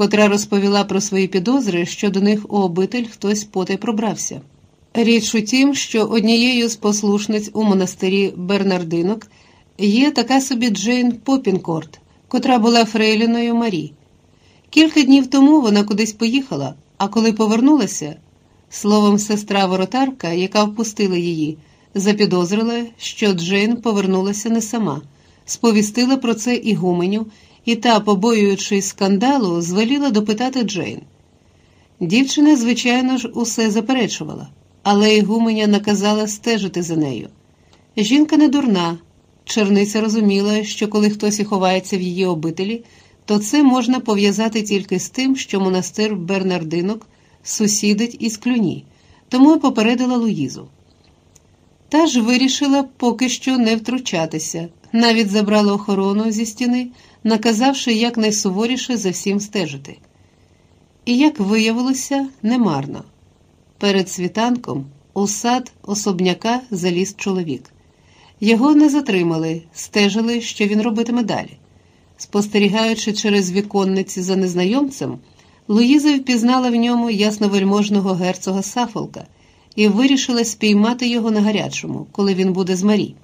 котра розповіла про свої підозри, що до них у обитель хтось потай пробрався. Річ у тім, що однією з послушниць у монастирі Бернардинок є така собі Джейн Попінкорт, котра була фрейліною Марі. Кілька днів тому вона кудись поїхала, а коли повернулася, словом, сестра воротарка, яка впустила її, запідозрила, що Джейн повернулася не сама, сповістила про це ігуменю, і та, побоюючись скандалу, звеліла допитати Джейн. Дівчина, звичайно ж, усе заперечувала, але ігуменя наказала стежити за нею. Жінка не дурна. Черниця розуміла, що коли хтось і ховається в її обителі, то це можна пов'язати тільки з тим, що монастир Бернардинок сусідить із клюні, тому й попередила Луїзу. Та ж вирішила поки що не втручатися, навіть забрала охорону зі стіни, наказавши якнайсуворіше за всім стежити. І, як виявилося, немарно. Перед світанком у сад особняка заліз чоловік. Його не затримали, стежили, що він робитиме далі. Спостерігаючи через віконниці за незнайомцем, Луїза впізнала в ньому ясновельможного герцога Сафолка і вирішила спіймати його на гарячому, коли він буде з Марі.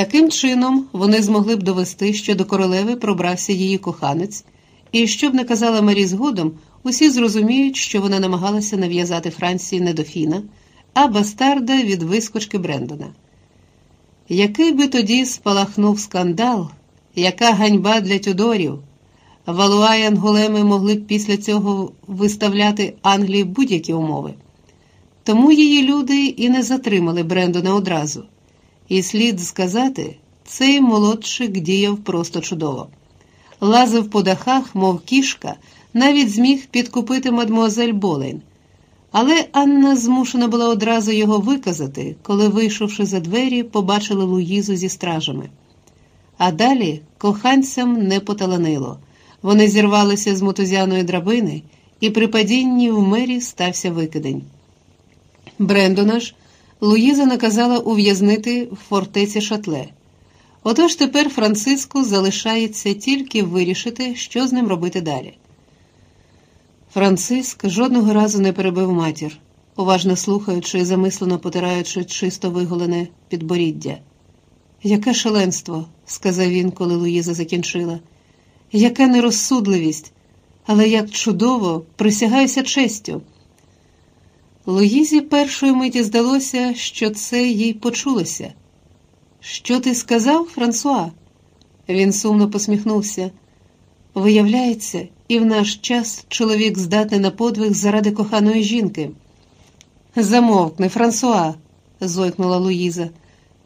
Таким чином, вони змогли б довести, що до королеви пробрався її коханець, і щоб не казала Марі згодом, усі зрозуміють, що вона намагалася нав'язати Франції не дофіна, а бастарда від вискочки Брендона. Який би тоді спалахнув скандал, яка ганьба для Тюдорів? Валуа і Анголеми могли б після цього виставляти Англії будь-які умови. Тому її люди і не затримали Брендона одразу. І слід сказати, цей молодшик діяв просто чудово. Лазив по дахах, мов кішка, навіть зміг підкупити мадмуазель Болейн. Але Анна змушена була одразу його виказати, коли, вийшовши за двері, побачила Луїзу зі стражами. А далі коханцям не поталанило. Вони зірвалися з мотузяної драбини, і при падінні в мері стався викидень. Брендона ж Луїза наказала ув'язнити в фортеці шатле. Отож тепер Франциску залишається тільки вирішити, що з ним робити далі. Франциск жодного разу не перебив матір, уважно слухаючи і замислено потираючи чисто виголене підборіддя. Яке шаленство, сказав він, коли Луїза закінчила, яка нерозсудливість, але як чудово, присягаюся честю. Луїзі першої миті здалося, що це їй почулося. Що ти сказав, Франсуа? Він сумно посміхнувся. Виявляється, і в наш час чоловік здатний на подвиг заради коханої жінки. Замовкни, Франсуа, зойкнула Луїза.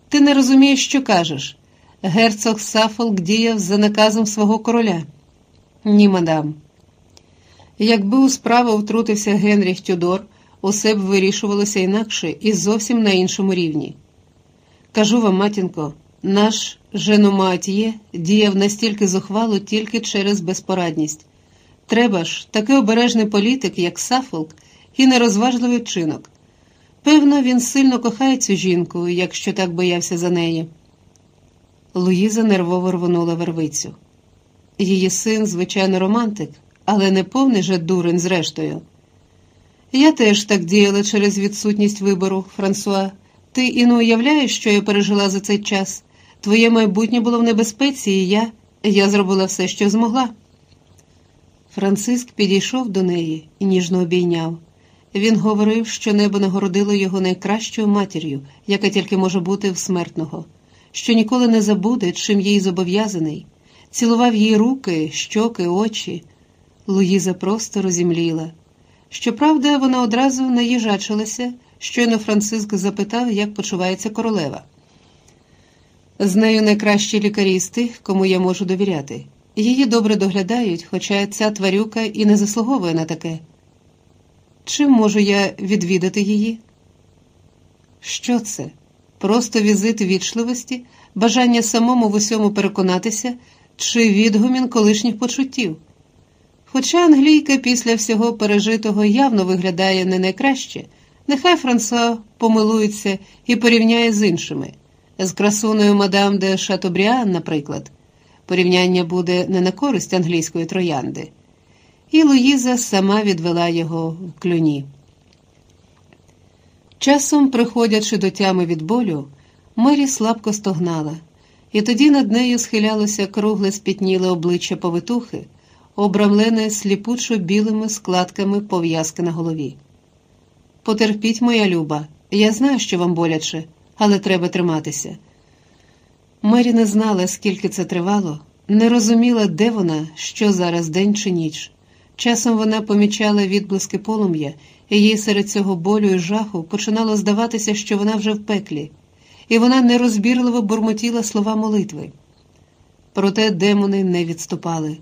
Ти не розумієш, що кажеш. Герцог Сафолк діяв за наказом свого короля. Ні, мадам. Якби у справу втрутився Генріх Тюдор, усе б вирішувалося інакше і зовсім на іншому рівні. Кажу вам, матінко, наш Женоматіє діяв настільки зухвало тільки через безпорадність. Треба ж, такий обережний політик, як Сафолк, і нерозважливий вчинок. Певно, він сильно кохає цю жінку, якщо так боявся за неї. Луїза нервово рвонула вервицю. Її син, звичайно, романтик, але не повний же дурень зрештою. Я теж так діяла через відсутність вибору, Франсуа. Ти і не уявляєш, що я пережила за цей час. Твоє майбутнє було в небезпеці, і я, я зробила все, що змогла. Франциск підійшов до неї і ніжно обійняв. Він говорив, що небо нагородило його найкращою матір'ю, яка тільки може бути в смертного, що ніколи не забуде, чим їй зобов'язаний, цілував їй руки, щоки, очі. Луїза просто розімліла. Щоправда, вона одразу наїжачилася, щойно Франциск запитав, як почувається королева. З нею найкращі лікарі з тих, кому я можу довіряти. Її добре доглядають, хоча ця тварюка і не заслуговує на таке. Чим можу я відвідати її? Що це? Просто візит вічливості, бажання самому в усьому переконатися чи відгумін колишніх почуттів? Хоча англійка після всього пережитого явно виглядає не найкраще, нехай Франсуа помилується і порівняє з іншими, з красуною мадам де Шатобріан, наприклад, порівняння буде не на користь англійської троянди. і Луїза сама відвела його в клюні. Часом, приходячи до тями від болю, Мері слабко стогнала, і тоді над нею схилялося кругле спітніле обличчя повитухи, обрамлене сліпучо білими складками пов'язки на голові. Потерпіть, моя люба, я знаю, що вам боляче, але треба триматися. Мері не знала, скільки це тривало, не розуміла, де вона, що зараз день чи ніч. Часом вона помічала відблиски полум'я, і їй серед цього болю і жаху починало здаватися, що вона вже в пеклі, і вона нерозбірливо бурмотіла слова молитви. Проте демони не відступали.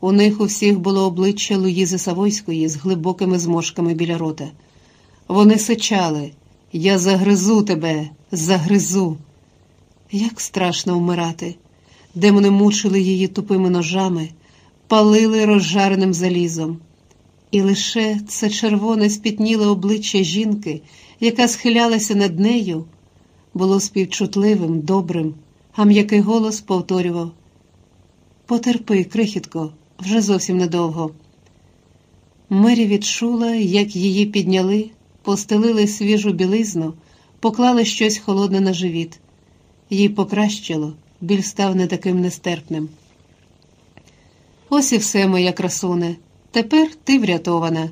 У них у всіх було обличчя Луїзи Савойської з глибокими зморшками біля рота. Вони сичали Я загризу тебе, загризу. Як страшно вмирати. Демони мучили її тупими ножами, палили розжареним залізом. І лише це червоне спітніле обличчя жінки, яка схилялася над нею, було співчутливим, добрим, а м'який голос повторював Потерпи, крихітко, вже зовсім недовго. Мері відчула, як її підняли, постелили свіжу білизну, поклали щось холодне на живіт. Їй покращило, біль став не таким нестерпним. Ось і все, моя красуне. Тепер ти врятована.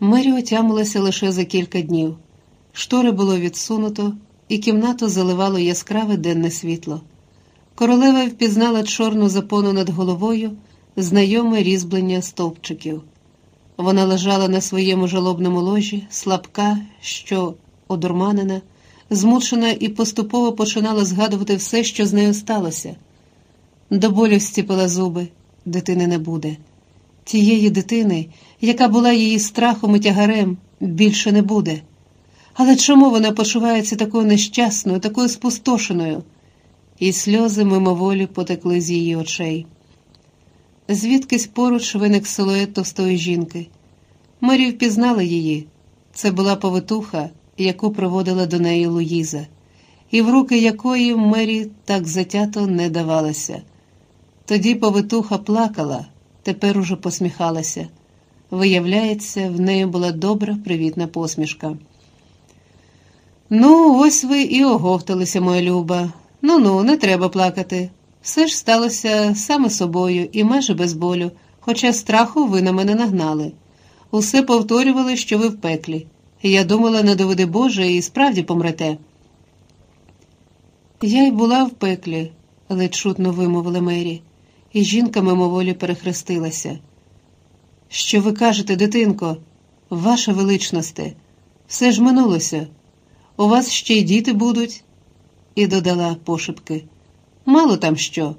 Мері отямилася лише за кілька днів. Штори було відсунуто, і кімнату заливало яскраве денне світло. Королева впізнала чорну запону над головою, знайоме різьблення стовпчиків. Вона лежала на своєму жалобному ложі, слабка, що одурманена, змучена і поступово починала згадувати все, що з нею сталося. До болю стіпила зуби, дитини не буде. Тієї дитини, яка була її страхом і тягарем, більше не буде. Але чому вона почувається такою нещасною, такою спустошеною? І сльози мимоволі потекли з її очей. Звідкись поруч виник силует товстої жінки. Мері впізнала її. Це була повитуха, яку проводила до неї Луїза, і в руки якої Мері так затято не давалася. Тоді повитуха плакала, тепер уже посміхалася. Виявляється, в неї була добра, привітна посмішка. Ну, ось ви і оговталися, моя люба. Ну ну, не треба плакати. Все ж сталося саме собою і майже без болю, хоча страху ви на мене нагнали. Усе повторювали, що ви в пеклі. Я думала, не доведе Боже, і справді помрете. Я й була в пеклі, ледь чутно вимовила Мері, і жінка мимоволі перехрестилася. Що ви кажете, дитинко, ваша величносте, все ж минулося. У вас ще й діти будуть, і додала пошепки. Мало там що.